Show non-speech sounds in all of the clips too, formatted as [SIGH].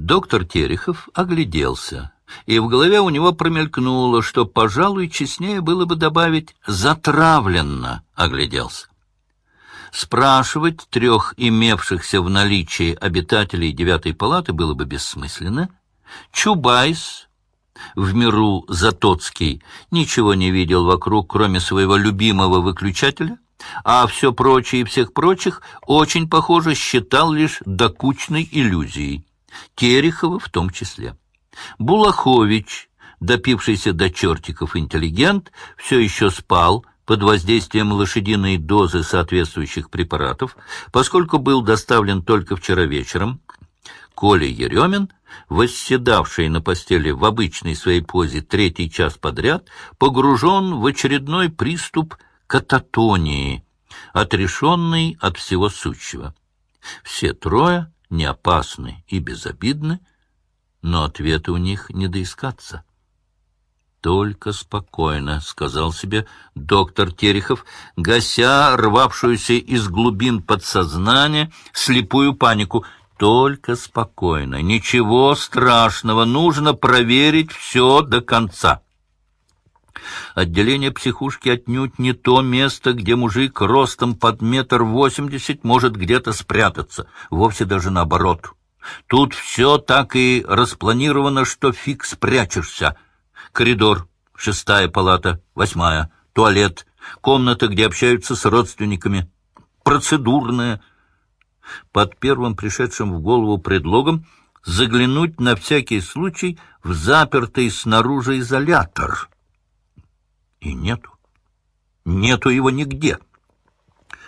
Доктор Терехов огляделся, и в голове у него промелькнуло, что, пожалуй, честнее было бы добавить «затравленно» огляделся. Спрашивать трех имевшихся в наличии обитателей девятой палаты было бы бессмысленно. Чубайс, в миру Затоцкий, ничего не видел вокруг, кроме своего любимого выключателя, а все прочее и всех прочих очень, похоже, считал лишь докучной иллюзией. Терехова в том числе. Булахович, допившийся до чертиков интеллигент, все еще спал под воздействием лошадиной дозы соответствующих препаратов, поскольку был доставлен только вчера вечером. Коля Еремин, восседавший на постели в обычной своей позе третий час подряд, погружен в очередной приступ кататонии, отрешенный от всего сущего. Все трое не опасны и безобидны, но ответа у них не доискаться. «Только спокойно», — сказал себе доктор Терехов, гася рвавшуюся из глубин подсознания слепую панику. «Только спокойно, ничего страшного, нужно проверить все до конца». Отделение психушки отнюдь не то место, где мужик ростом под метр восемьдесят может где-то спрятаться, вовсе даже наоборот. Тут все так и распланировано, что фиг спрячешься. Коридор, шестая палата, восьмая, туалет, комната, где общаются с родственниками, процедурная. Под первым пришедшим в голову предлогом заглянуть на всякий случай в запертый снаружи изолятор — и нету. Нету его нигде.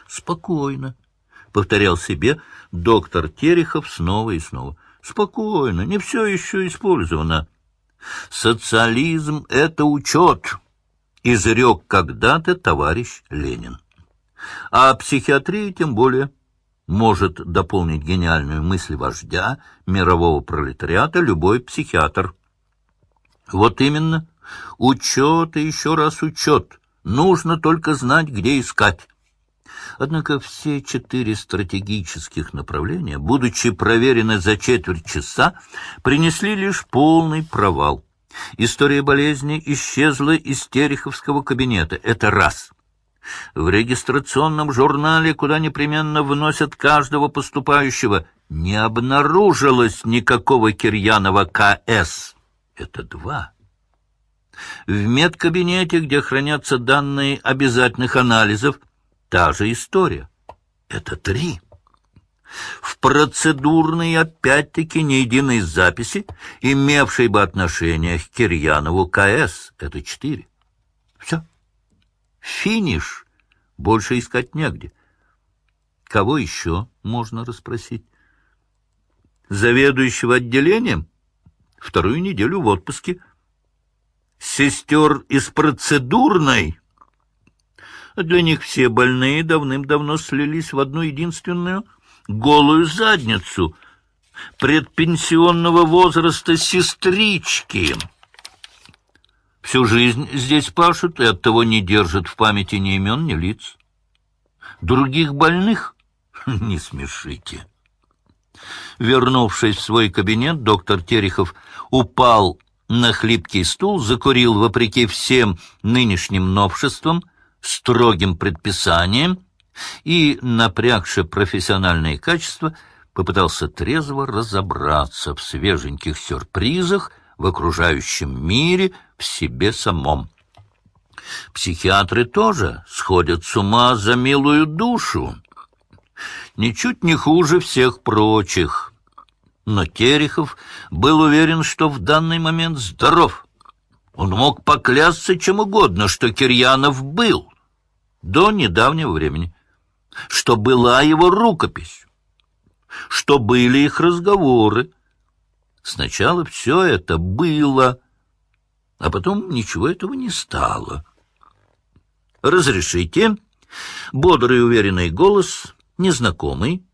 Спокойно, — повторял себе доктор Терехов снова и снова. Спокойно, не все еще использовано. Социализм — это учет, — изрек когда-то товарищ Ленин. А психиатрия тем более может дополнить гениальную мысль вождя мирового пролетариата любой психиатр. Вот именно Учет и еще раз учет. Нужно только знать, где искать. Однако все четыре стратегических направления, будучи проверены за четверть часа, принесли лишь полный провал. История болезни исчезла из Тереховского кабинета. Это раз. В регистрационном журнале, куда непременно вносят каждого поступающего, не обнаружилось никакого Кирьянова КС. Это два. В медкабинете, где хранятся данные обязательных анализов, та же история. Это три. В процедурной, опять-таки, ни единой записи, имевшей бы отношение к Кирьянову КС, это четыре. Все. Финиш. Больше искать негде. Кого еще можно расспросить? Заведующего отделением? Вторую неделю в отпуске сестер из процедурной. Для них все больные давным-давно слились в одну единственную голую задницу предпенсионного возраста сестрички. Всю жизнь здесь пашут и оттого не держат в памяти ни имен, ни лиц. Других больных [LAUGHS] не смешите. Вернувшись в свой кабинет, доктор Терехов упал на хлипкий стул, закурил вопреки всем нынешним новшествам, строгим предписаниям и, напрягши профессиональные качества, попытался трезво разобраться в свеженьких сюрпризах в окружающем мире, в себе самом. Психиатры тоже сходят с ума за милую душу, ничуть не хуже всех прочих — но Терехов был уверен, что в данный момент здоров. Он мог поклясться чем угодно, что Кирьянов был до недавнего времени, что была его рукопись, что были их разговоры. Сначала все это было, а потом ничего этого не стало. «Разрешите?» Бодрый уверенный голос, незнакомый,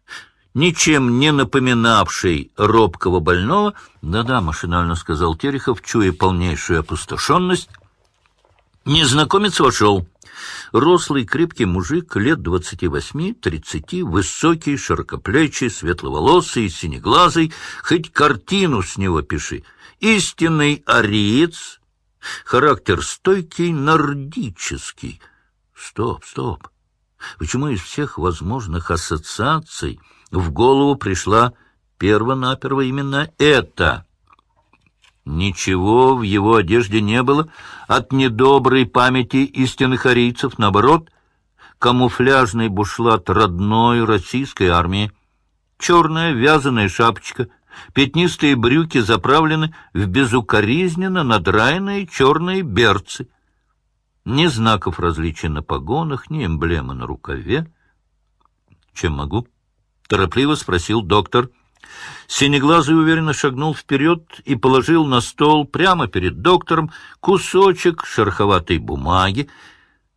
ничем не напоминавший робкого больного, «Да-да», — машинально сказал Терехов, чуя полнейшую опустошенность, незнакомец вошел. Рослый крепкий мужик лет двадцати восьми-тридцати, высокий, широкоплечий, светловолосый, синеглазый, хоть картину с него пиши. Истинный ариец, характер стойкий, нордический. Стоп, стоп. Почему из всех возможных ассоциаций в голову пришла перво-наперво именно это? Ничего в его одежде не было от недоброй памяти истинных арийцев, наоборот, камуфляжный бушлат родной российской армии, черная вязаная шапочка, пятнистые брюки заправлены в безукоризненно надраенные черные берцы. Ни знаков различия на погонах, ни эмблемы на рукаве. — Чем могу? — торопливо спросил доктор. — Синеглазый уверенно шагнул вперед и положил на стол прямо перед доктором кусочек шероховатой бумаги,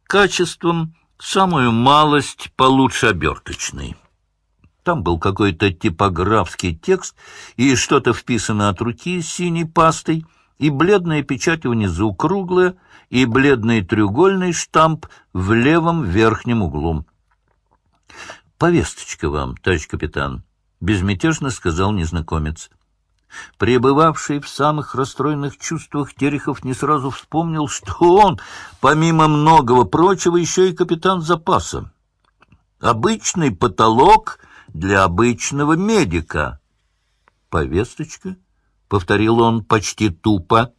качеством самую малость получше оберточной. Там был какой-то типографский текст и что-то вписано от руки синей пастой, и бледная печать внизу круглая, и бледный треугольный штамп в левом верхнем углу. «Повесточка вам, товарищ капитан», — безмятежно сказал незнакомец. Пребывавший в самых расстроенных чувствах, Терехов не сразу вспомнил, что он, помимо многого прочего, еще и капитан запаса. Обычный потолок для обычного медика. «Повесточка?» — повторил он почти тупо.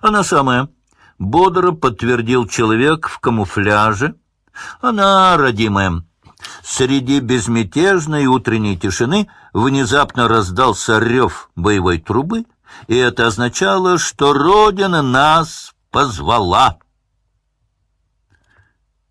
«Она самая», — бодро подтвердил человек в камуфляже. «Она, родимая». Среди безмятежной утренней тишины внезапно раздался рев боевой трубы, и это означало, что Родина нас позвала.